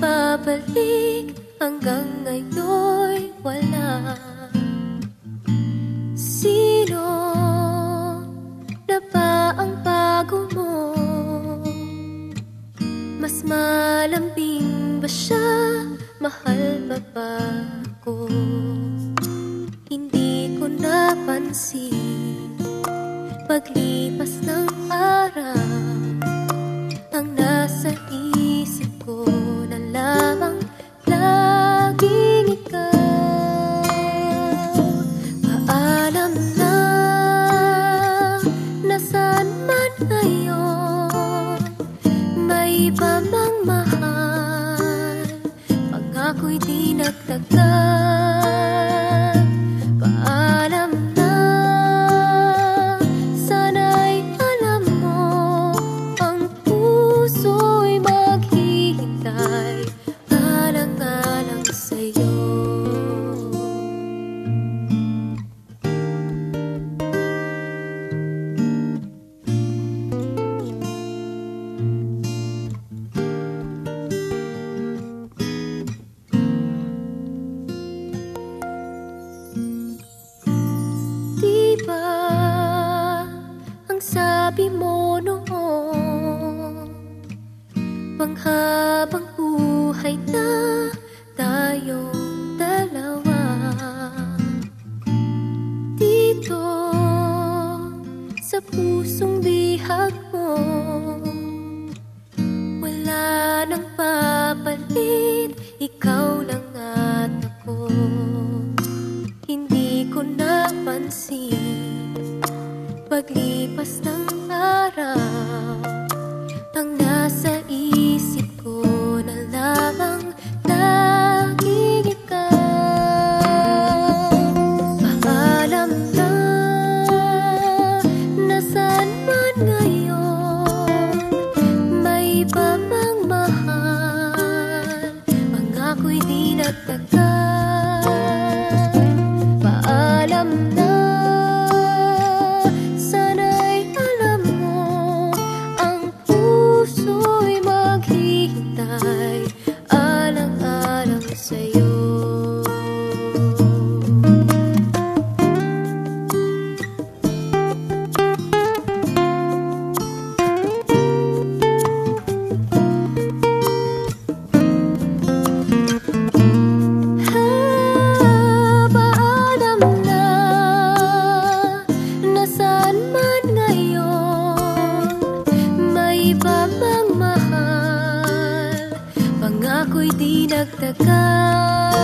babalik hanggang ngayon'y wala Sino na ba ang bago mo? Mas malambing ba siya? Mahal ba ba ko? Hindi ko napansin Paglipas ng araw Ang nasa isip di sabi mo noon Panghabang buhay na tayong dalawa. Dito sa pusong bihag mo Wala nang papalit Ikaw Paglipas ng araw Ang nasa isip ko na lamang Laging ikaw. Paalam na Nasaan man ngayon May iba mang mahal Pangako'y di nagtagal di dagdagan